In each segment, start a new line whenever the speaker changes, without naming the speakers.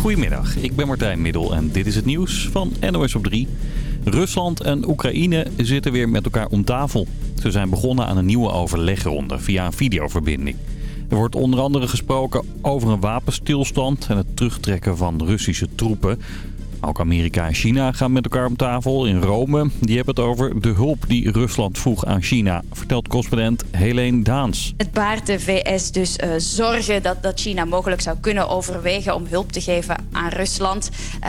Goedemiddag, ik ben Martijn Middel en dit is het nieuws van NOS op 3. Rusland en Oekraïne zitten weer met elkaar om tafel. Ze zijn begonnen aan een nieuwe overlegronde via een videoverbinding. Er wordt onder andere gesproken over een wapenstilstand en het terugtrekken van Russische troepen. Ook Amerika en China gaan met elkaar om tafel in Rome. Die hebben het over de hulp die Rusland vroeg aan China, vertelt correspondent Helene Daans.
Het baart de VS dus uh, zorgen dat, dat China mogelijk zou kunnen overwegen om hulp te geven aan Rusland. Uh,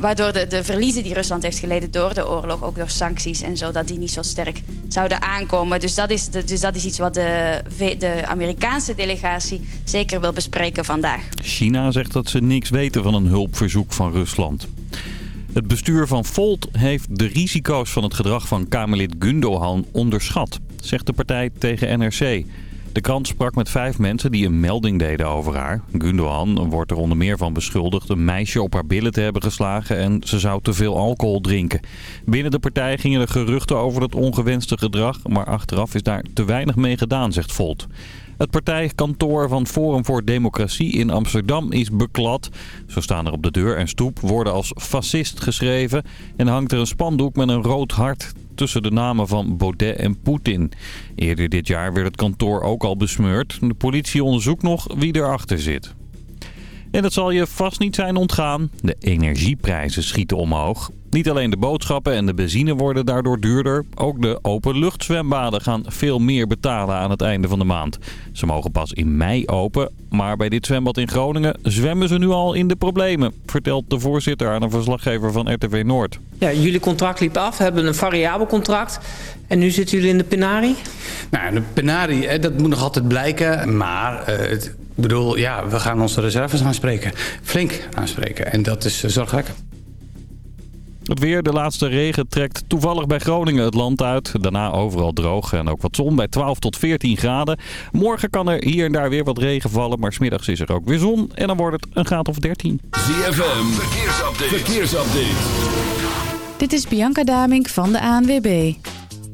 waardoor de, de verliezen die Rusland heeft geleden door de oorlog, ook door sancties en zo, dat die niet zo sterk zouden aankomen. Dus dat is, de, dus dat is iets wat de, de Amerikaanse delegatie zeker wil bespreken vandaag.
China zegt dat ze niks weten van een hulpverzoek van Rusland. Het bestuur van Volt heeft de risico's van het gedrag van Kamerlid Gundogan onderschat, zegt de partij tegen NRC. De krant sprak met vijf mensen die een melding deden over haar. Gundogan wordt er onder meer van beschuldigd een meisje op haar billen te hebben geslagen en ze zou te veel alcohol drinken. Binnen de partij gingen er geruchten over het ongewenste gedrag, maar achteraf is daar te weinig mee gedaan, zegt Volt. Het partijkantoor van Forum voor Democratie in Amsterdam is beklad. Zo staan er op de deur en stoep woorden als fascist geschreven... en hangt er een spandoek met een rood hart tussen de namen van Baudet en Poetin. Eerder dit jaar werd het kantoor ook al besmeurd. De politie onderzoekt nog wie erachter zit. En dat zal je vast niet zijn ontgaan. De energieprijzen schieten omhoog. Niet alleen de boodschappen en de benzine worden daardoor duurder. Ook de openluchtzwembaden gaan veel meer betalen aan het einde van de maand. Ze mogen pas in mei open. Maar bij dit zwembad in Groningen zwemmen ze nu al in de problemen. Vertelt de voorzitter aan een verslaggever van RTV Noord.
Ja, jullie contract liep af, hebben een variabel contract. En nu zitten jullie in de penari?
Nou, de penari, dat moet nog altijd blijken. Maar... het ik bedoel, ja, we gaan onze reserves aanspreken. Flink aanspreken. En dat is zorgwekkend.
Het weer, de laatste regen trekt toevallig bij Groningen het land uit. Daarna overal droog en ook wat zon bij 12 tot 14 graden. Morgen kan er hier en daar weer wat regen vallen, maar smiddags is er ook weer zon. En dan wordt het een graad of 13.
ZFM, verkeersupdate. verkeersupdate.
Dit is Bianca Damink van de ANWB.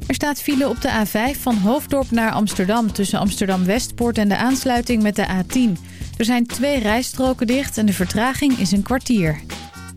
Er staat file op de A5 van Hoofddorp naar Amsterdam... tussen Amsterdam-Westpoort en de aansluiting met de A10. Er zijn twee rijstroken dicht en de vertraging is een kwartier.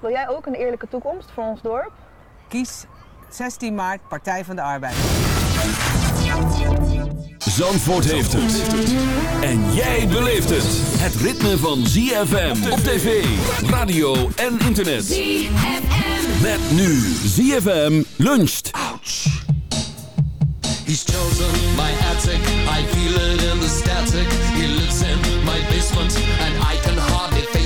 Wil jij ook een eerlijke toekomst voor ons dorp?
Kies 16 maart Partij van de Arbeid.
Zandvoort heeft het. En jij beleeft het. Het ritme van ZFM op tv, radio en internet. ZFM. Met nu ZFM luncht. Ouch.
He's chosen my attic. I feel it in the static. He lives in my basement and I can hardly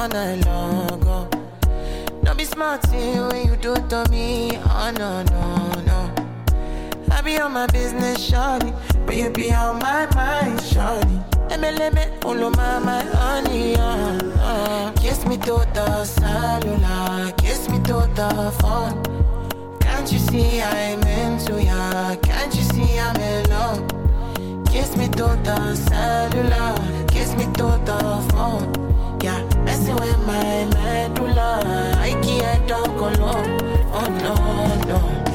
all
night long. Oh. Don't be smart when you do to me. Oh no, no, no. I be on my business, shawty. But you be on my mind, shawty. MLM, all of my, my honey, uh, uh. Kiss me to the cellular, kiss me to the phone. Can't you see I'm into ya? Can't you see I'm in love? Kiss me to the cellular, kiss me to the phone person where my mind to. I can't talk alone. Oh no, no.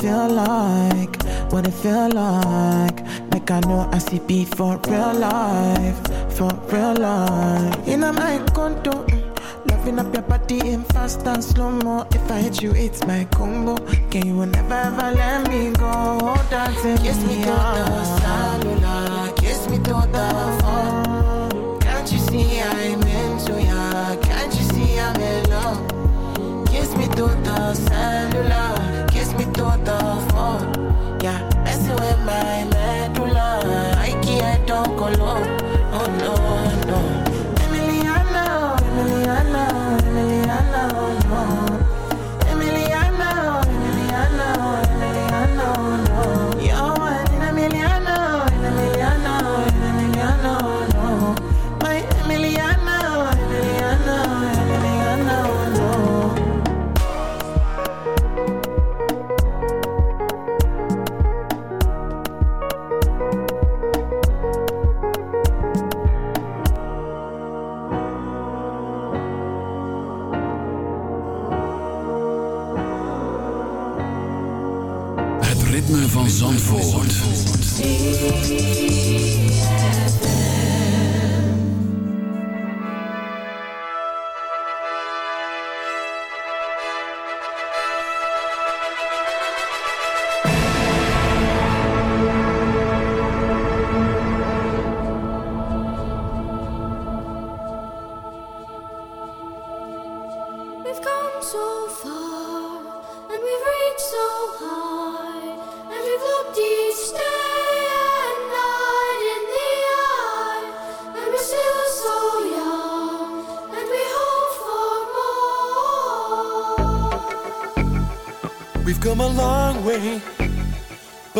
Feel like, what it feel like. Make I know I see beat for real life, for real life. In a my condo, mm, loving up your body in fast and slow mo. If I hit you, it's my combo. Can you never ever let me go? Dancing
Kiss me to the cellular,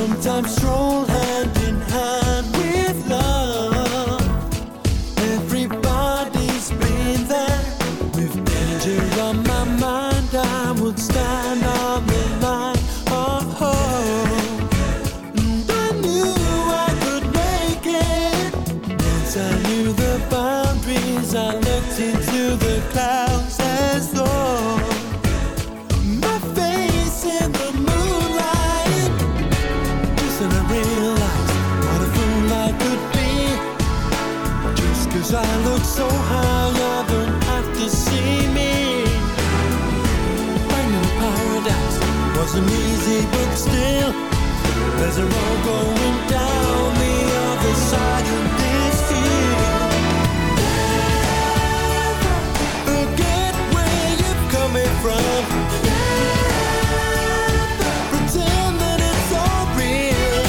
sometimes strong there's a road going down the other side of this. Forget where you're coming from. Pretend that it's all real.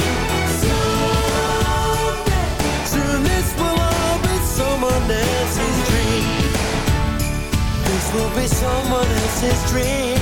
Soon this will all be someone else's dream. This will be someone else's dream.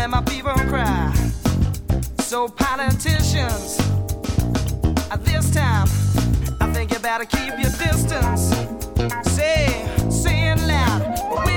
and
my people cry. So politicians, at this time, I think you better keep your distance. Say, say it loud.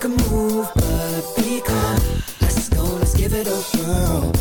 make
a move, but be calm. Let's go, let's give it a whirl.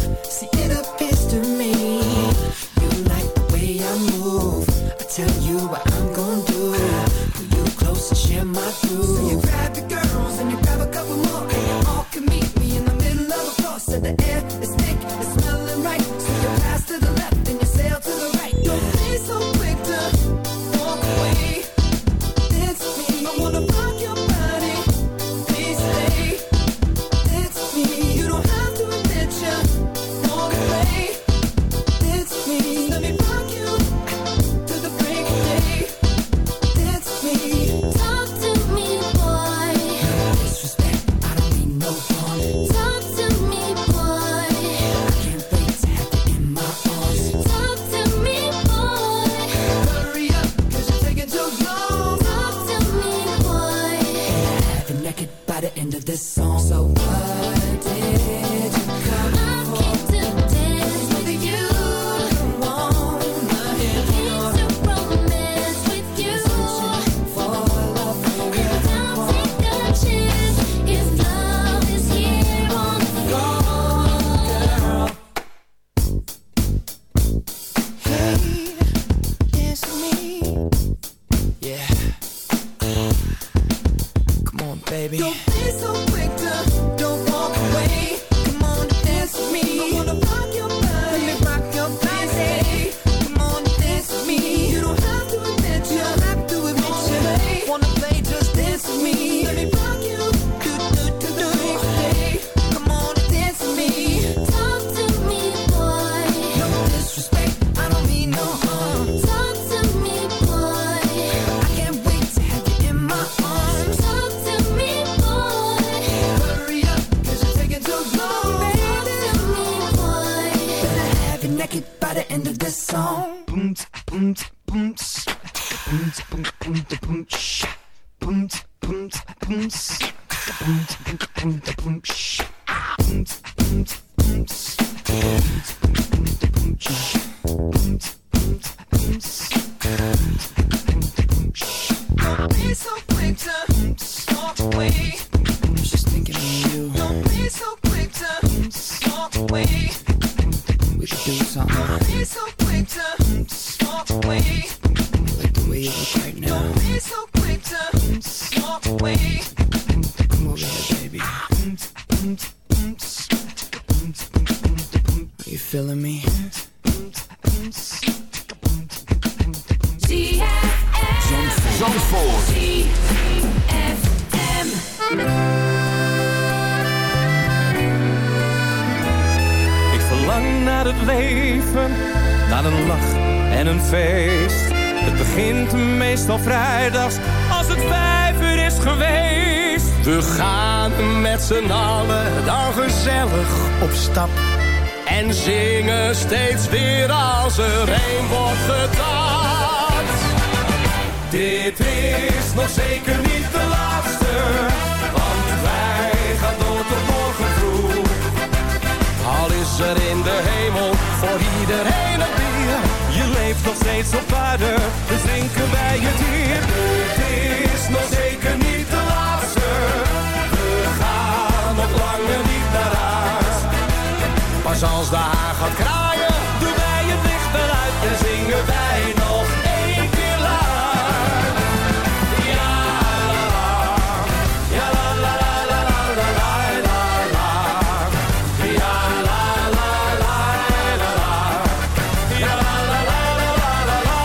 know.
Pas als de haan gaat kraaien,
Doen wij het licht wel uit en zingen wij nog één keer. Ja, la, la. Ja, la, la, la, la, la, la, la, la, la. Ja, la, la, la, la, la. Ja, la, la, la, la, la, la, la.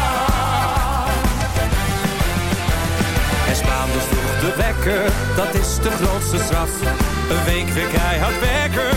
En maandags vroeg de wekker, dat is de grootste straf. Een week weer keihard werken,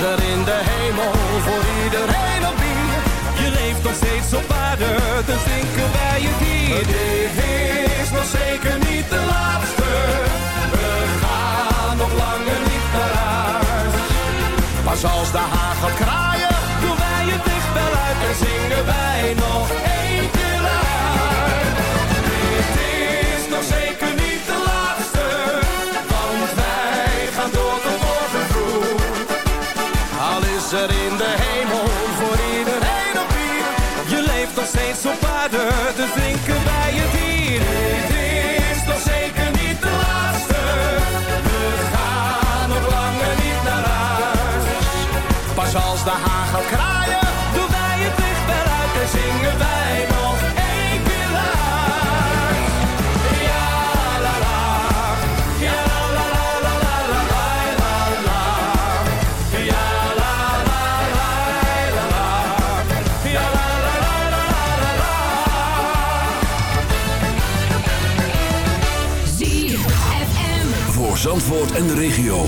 in de hemel voor iedereen een bier.
Je leeft nog steeds op aarde, dus drinken wij het hier. Dit is nog zeker niet de laatste, we gaan nog langer niet naar huis.
Pas als de haan gaat kraaien,
Doen wij het licht wel uit en zingen wij nog dus drinken wij het hier. Dit is nog zeker niet de laatste, we gaan nog langer niet naar huis.
Pas als de haan gaat kraaien,
Doen wij het licht uit en zingen wij
en de regio.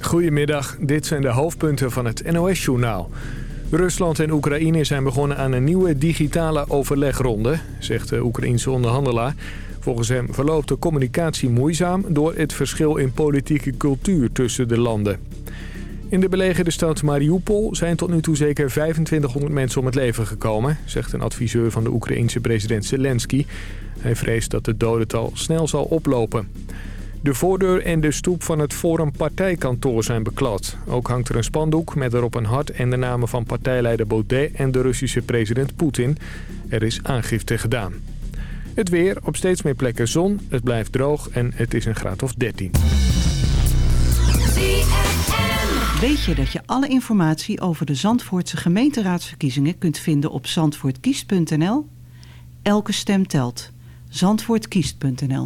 Goedemiddag, dit zijn de hoofdpunten van het NOS-journaal. Rusland en Oekraïne zijn begonnen aan een nieuwe digitale overlegronde, zegt de Oekraïense onderhandelaar. Volgens hem verloopt de communicatie moeizaam door het verschil in politieke cultuur tussen de landen. In de belegerde stad Mariupol zijn tot nu toe zeker 2500 mensen om het leven gekomen, zegt een adviseur van de Oekraïense president Zelensky. Hij vreest dat het dodental snel zal oplopen. De voordeur en de stoep van het Forum partijkantoor zijn beklad. Ook hangt er een spandoek met erop een hart en de namen van partijleider Baudet en de Russische president Poetin. Er is aangifte gedaan. Het weer, op steeds meer plekken zon, het blijft droog en het is een graad of 13.
Weet je dat je alle informatie over de Zandvoortse gemeenteraadsverkiezingen kunt vinden op zandvoortkiest.nl? Elke stem telt. Zandvoortkiest.nl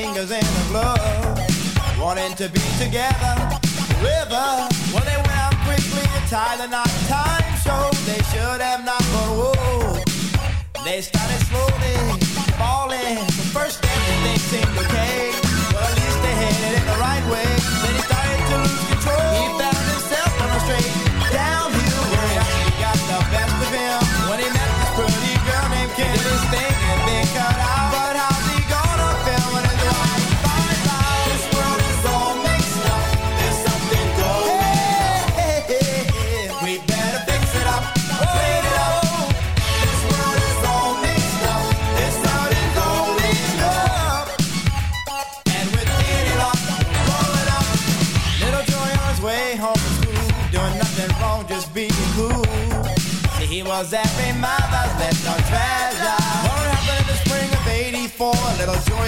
fingers in a glove. Wanting to be together, forever. Well, they went out quickly and tied the knot. Time showed they should have not, but whoa. They started slowly falling. The first they seemed okay. Well, at least they had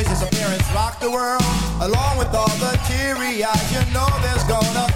his appearance rocked the world. Along with all the teary eyes, you know there's gonna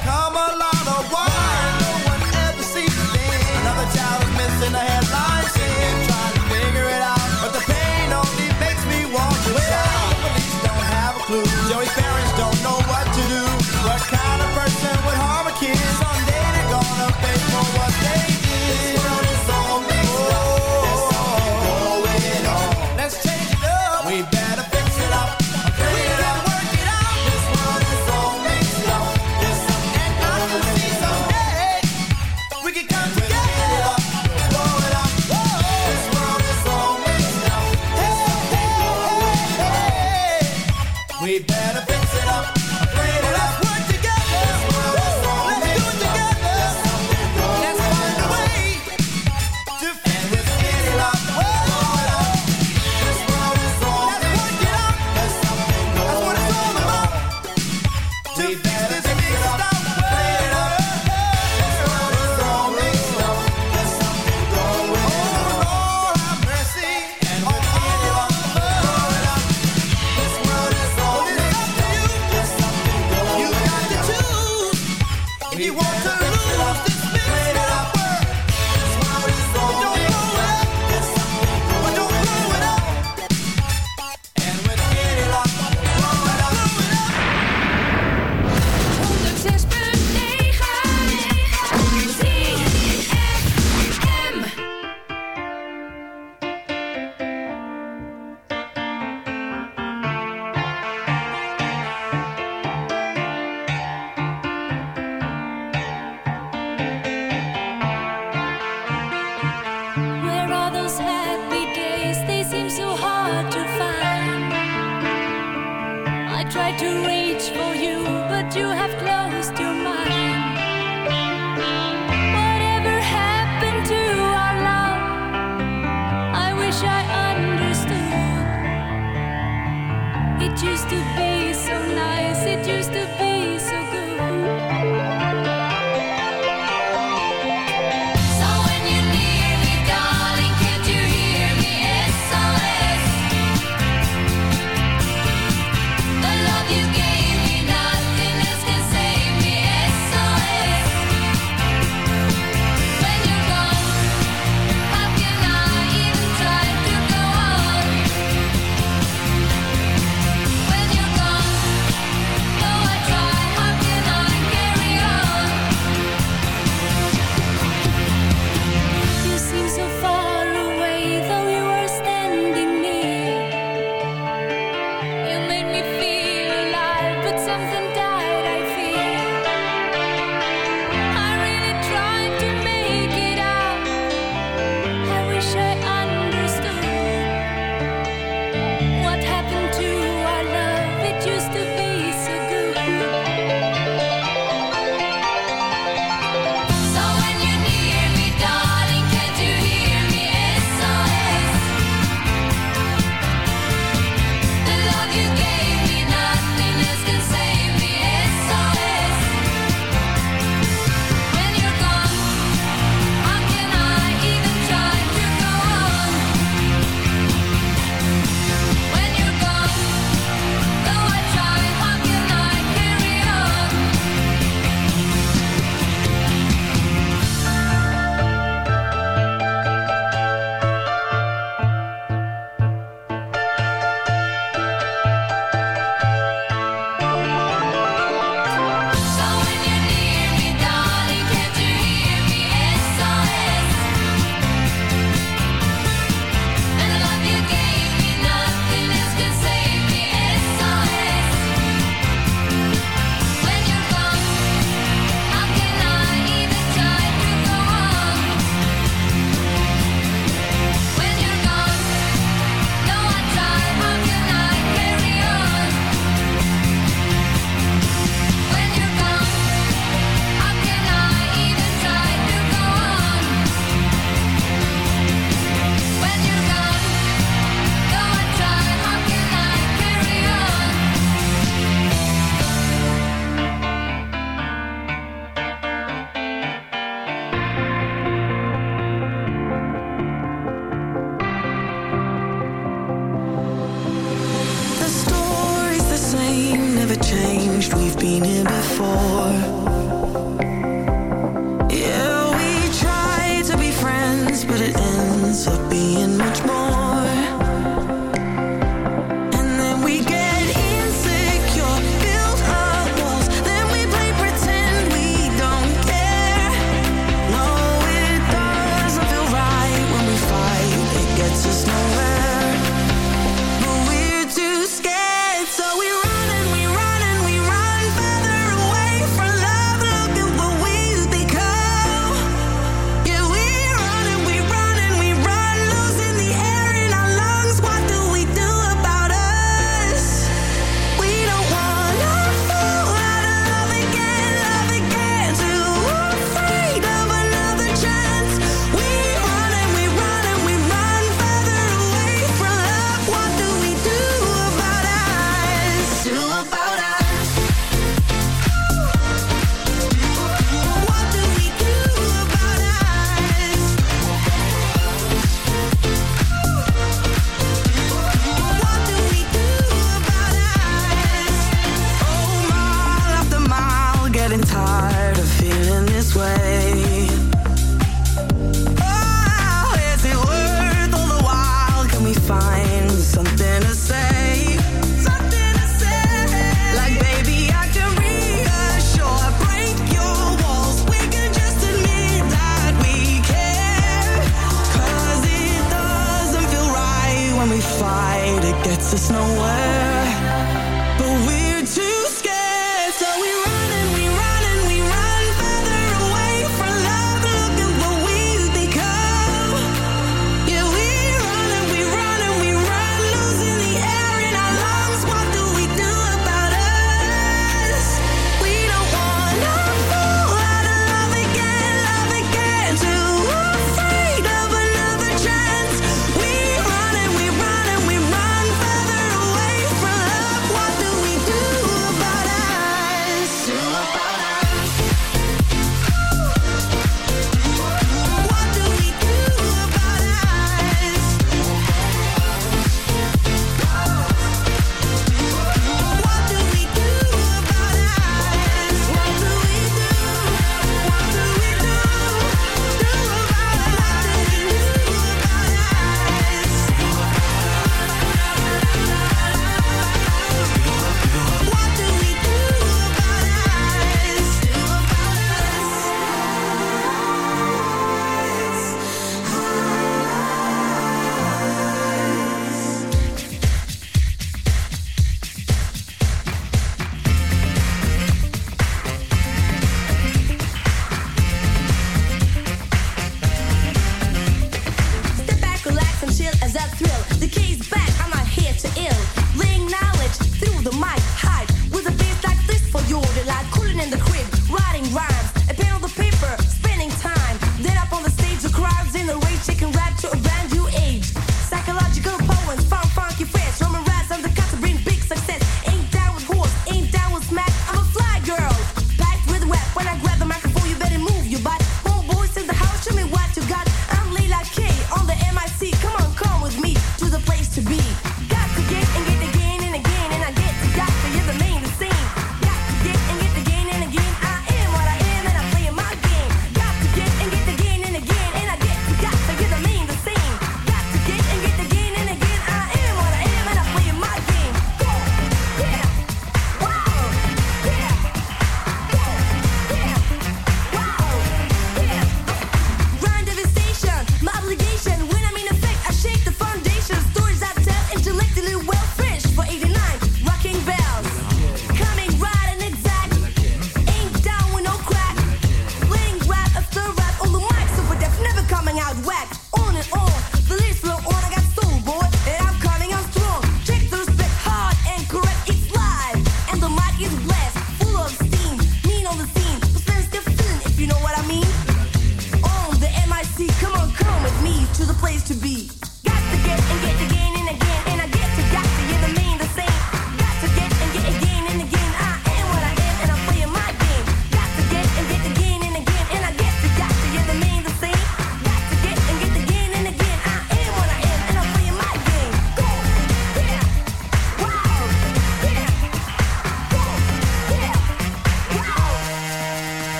sitting in the
crib, writing rhymes.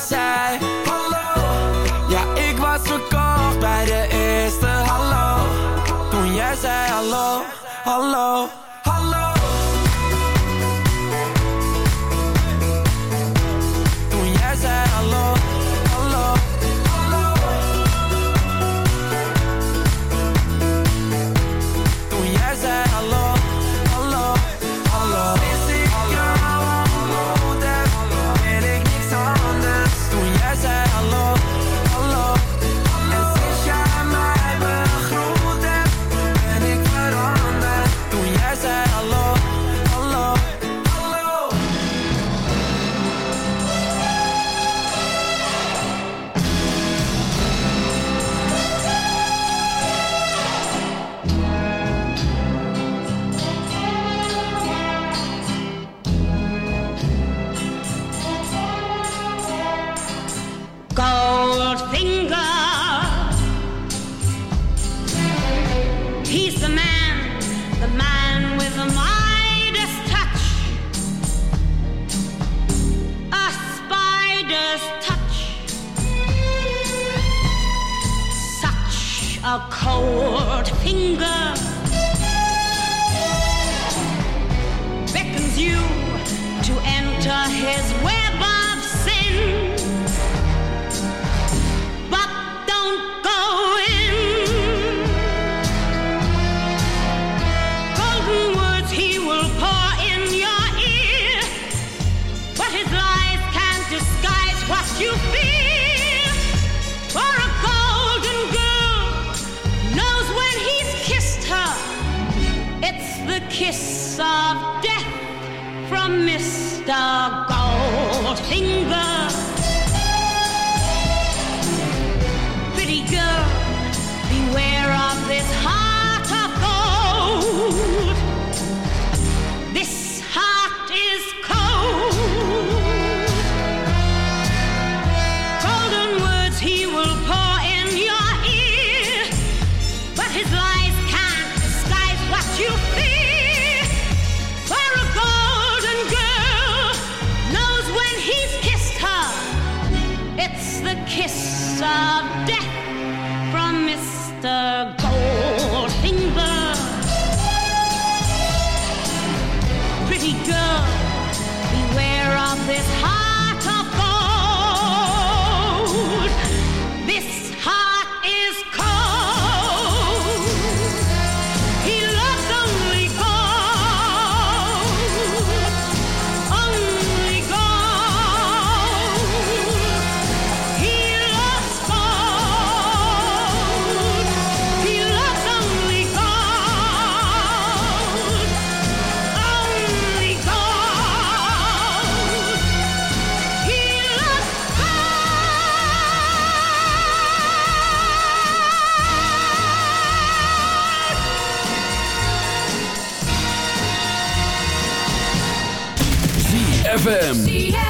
side.
ZFM.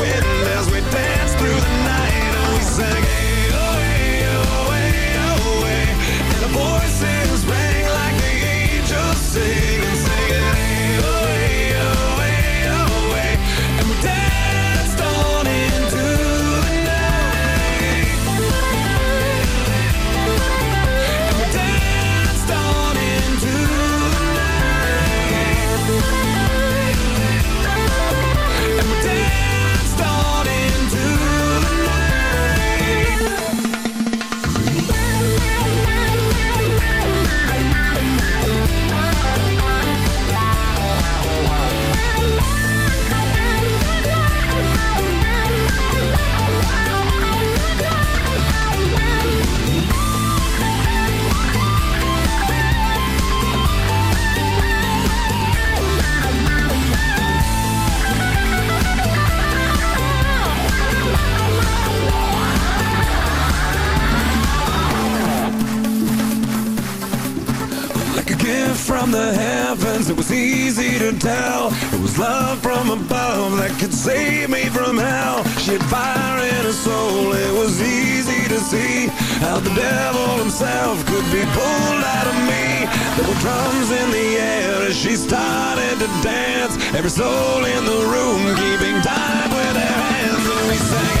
Fire in her soul, it was easy to see how the devil himself could be pulled out of me. There were drums in the air as she started to dance. Every soul in the room keeping time with their hands, and we sang.